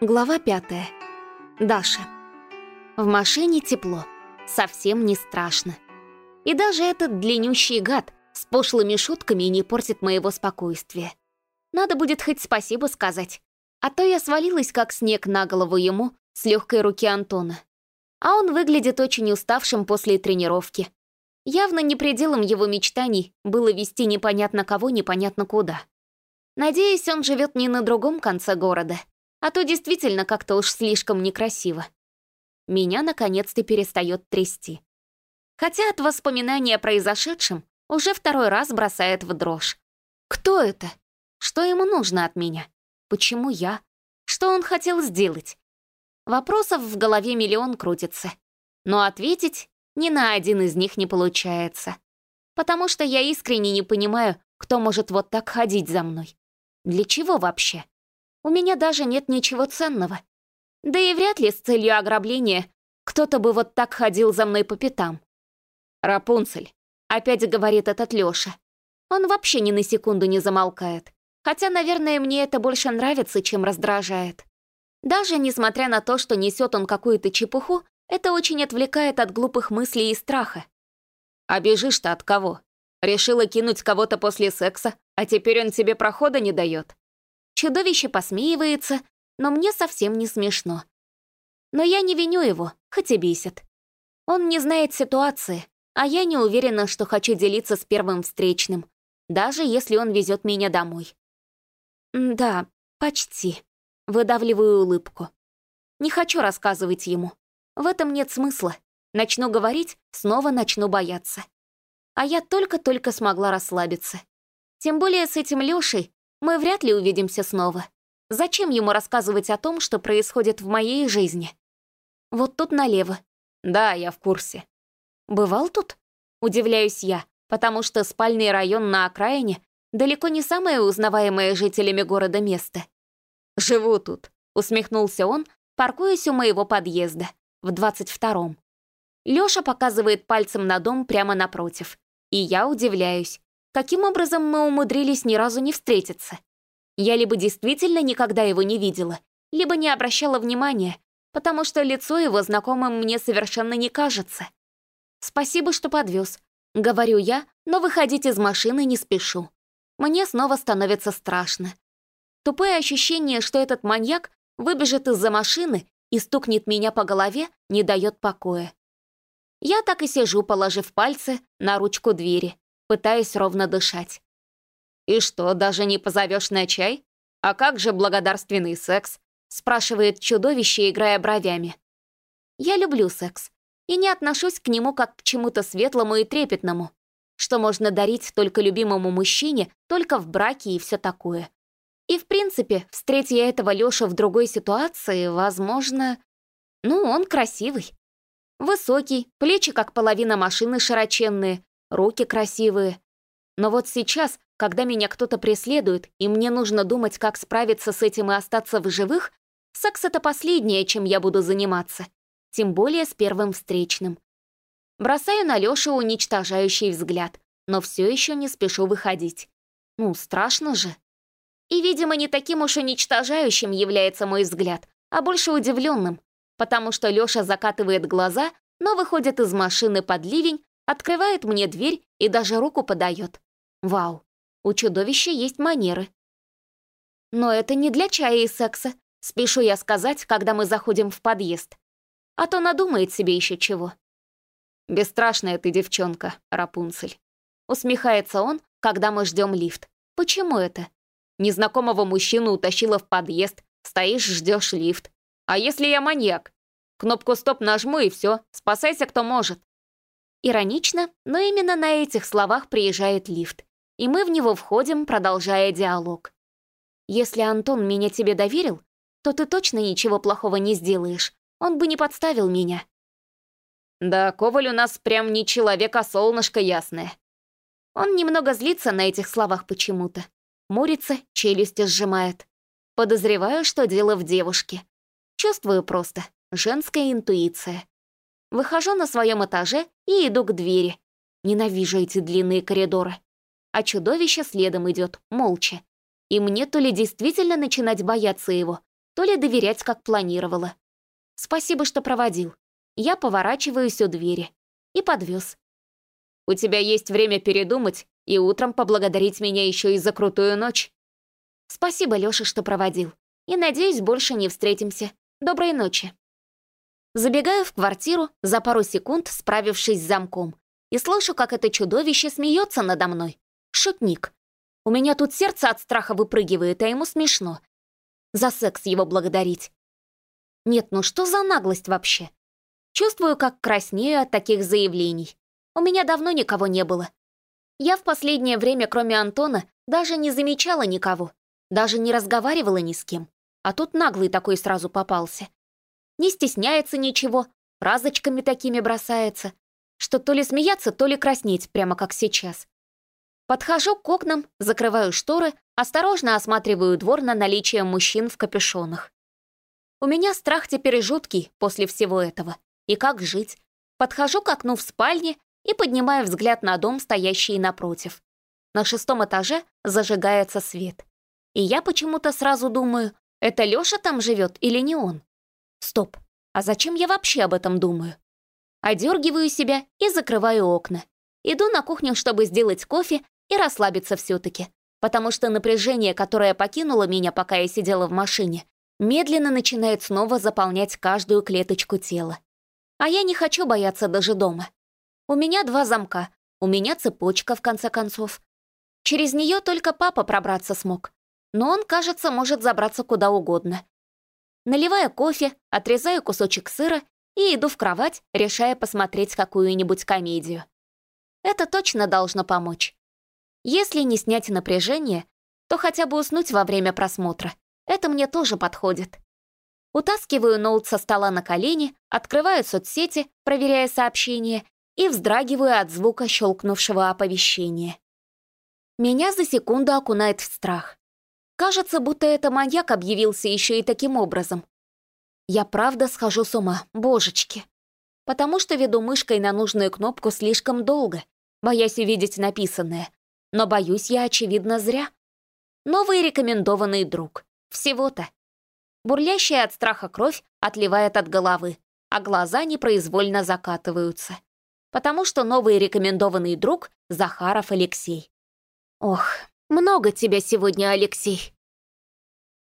Глава пятая. Даша. В машине тепло. Совсем не страшно. И даже этот длиннющий гад с пошлыми шутками не портит моего спокойствия. Надо будет хоть спасибо сказать. А то я свалилась, как снег на голову ему, с легкой руки Антона. А он выглядит очень уставшим после тренировки. Явно не пределом его мечтаний было вести непонятно кого, непонятно куда. Надеюсь, он живет не на другом конце города, а то действительно как-то уж слишком некрасиво. Меня наконец-то перестает трясти. Хотя от воспоминания о произошедшем уже второй раз бросает в дрожь. Кто это? Что ему нужно от меня? Почему я? Что он хотел сделать? Вопросов в голове миллион крутится. Но ответить ни на один из них не получается. Потому что я искренне не понимаю, кто может вот так ходить за мной. Для чего вообще? У меня даже нет ничего ценного. Да и вряд ли с целью ограбления кто-то бы вот так ходил за мной по пятам. «Рапунцель», — опять говорит этот Лёша. Он вообще ни на секунду не замолкает. Хотя, наверное, мне это больше нравится, чем раздражает. Даже несмотря на то, что несет он какую-то чепуху, это очень отвлекает от глупых мыслей и страха. «А бежишь-то от кого? Решила кинуть кого-то после секса, а теперь он тебе прохода не дает. Чудовище посмеивается, но мне совсем не смешно. Но я не виню его, хоть и бесит. Он не знает ситуации, а я не уверена, что хочу делиться с первым встречным, даже если он везет меня домой. Да, почти. Выдавливаю улыбку. Не хочу рассказывать ему. В этом нет смысла. Начну говорить, снова начну бояться. А я только-только смогла расслабиться. Тем более с этим Лёшей мы вряд ли увидимся снова. Зачем ему рассказывать о том, что происходит в моей жизни? Вот тут налево. Да, я в курсе. Бывал тут? Удивляюсь я, потому что спальный район на окраине далеко не самое узнаваемое жителями города место. «Живу тут», — усмехнулся он, паркуясь у моего подъезда, в 22-м. Лёша показывает пальцем на дом прямо напротив. И я удивляюсь, каким образом мы умудрились ни разу не встретиться. Я либо действительно никогда его не видела, либо не обращала внимания, потому что лицо его знакомым мне совершенно не кажется. «Спасибо, что подвез», — говорю я, но выходить из машины не спешу. Мне снова становится страшно. Тупое ощущение, что этот маньяк выбежит из-за машины и стукнет меня по голове, не дает покоя. Я так и сижу, положив пальцы на ручку двери, пытаясь ровно дышать. «И что, даже не позовешь на чай? А как же благодарственный секс?» спрашивает чудовище, играя бровями. «Я люблю секс и не отношусь к нему как к чему-то светлому и трепетному что можно дарить только любимому мужчине, только в браке и все такое. И, в принципе, встретя я этого Лёшу в другой ситуации, возможно... Ну, он красивый. Высокий, плечи как половина машины широченные, руки красивые. Но вот сейчас, когда меня кто-то преследует, и мне нужно думать, как справиться с этим и остаться в живых, секс — это последнее, чем я буду заниматься. Тем более с первым встречным. Бросаю на Лёшу уничтожающий взгляд, но все еще не спешу выходить. Ну, страшно же. И, видимо, не таким уж уничтожающим является мой взгляд, а больше удивленным, потому что Лёша закатывает глаза, но выходит из машины под ливень, открывает мне дверь и даже руку подает. Вау, у чудовища есть манеры. Но это не для чая и секса, спешу я сказать, когда мы заходим в подъезд. А то надумает себе еще чего. «Бесстрашная ты девчонка, Рапунцель». Усмехается он, когда мы ждем лифт. «Почему это?» Незнакомого мужчину утащила в подъезд, стоишь, ждешь лифт. А если я маньяк? Кнопку «Стоп» нажму и все, спасайся кто может. Иронично, но именно на этих словах приезжает лифт, и мы в него входим, продолжая диалог. Если Антон меня тебе доверил, то ты точно ничего плохого не сделаешь. Он бы не подставил меня. Да, Коваль у нас прям не человек, а солнышко ясное. Он немного злится на этих словах почему-то. Мурится, челюсти сжимает. Подозреваю, что дело в девушке. Чувствую просто. Женская интуиция. Выхожу на своем этаже и иду к двери. Ненавижу эти длинные коридоры. А чудовище следом идет, молча. И мне то ли действительно начинать бояться его, то ли доверять, как планировала. Спасибо, что проводил. Я поворачиваюсь у двери. И подвез. У тебя есть время передумать и утром поблагодарить меня еще и за крутую ночь. Спасибо, Лёша, что проводил. И надеюсь, больше не встретимся. Доброй ночи. Забегаю в квартиру, за пару секунд справившись с замком, и слышу, как это чудовище смеется надо мной. Шутник. У меня тут сердце от страха выпрыгивает, а ему смешно. За секс его благодарить. Нет, ну что за наглость вообще? Чувствую, как краснею от таких заявлений. У меня давно никого не было. Я в последнее время, кроме Антона, даже не замечала никого. Даже не разговаривала ни с кем. А тут наглый такой сразу попался. Не стесняется ничего, фразочками такими бросается, что то ли смеяться, то ли краснеть, прямо как сейчас. Подхожу к окнам, закрываю шторы, осторожно осматриваю двор на наличие мужчин в капюшонах. У меня страх теперь жуткий после всего этого. И как жить? Подхожу к окну в спальне и поднимаю взгляд на дом, стоящий напротив. На шестом этаже зажигается свет. И я почему-то сразу думаю, это Лёша там живет или не он? Стоп, а зачем я вообще об этом думаю? Одергиваю себя и закрываю окна. Иду на кухню, чтобы сделать кофе и расслабиться все-таки, потому что напряжение, которое покинуло меня, пока я сидела в машине, медленно начинает снова заполнять каждую клеточку тела. А я не хочу бояться даже дома. У меня два замка, у меня цепочка, в конце концов. Через нее только папа пробраться смог. Но он, кажется, может забраться куда угодно. Наливаю кофе, отрезаю кусочек сыра и иду в кровать, решая посмотреть какую-нибудь комедию. Это точно должно помочь. Если не снять напряжение, то хотя бы уснуть во время просмотра. Это мне тоже подходит. Утаскиваю ноут со стола на колени, открываю соцсети, проверяя сообщения, и вздрагиваю от звука щелкнувшего оповещения. Меня за секунду окунает в страх. Кажется, будто это маньяк объявился еще и таким образом. Я правда схожу с ума, божечки. Потому что веду мышкой на нужную кнопку слишком долго, боясь увидеть написанное, но боюсь я, очевидно, зря. Новый рекомендованный друг. Всего-то. Бурлящая от страха кровь отливает от головы, а глаза непроизвольно закатываются. Потому что новый рекомендованный друг — Захаров Алексей. Ох, много тебя сегодня, Алексей.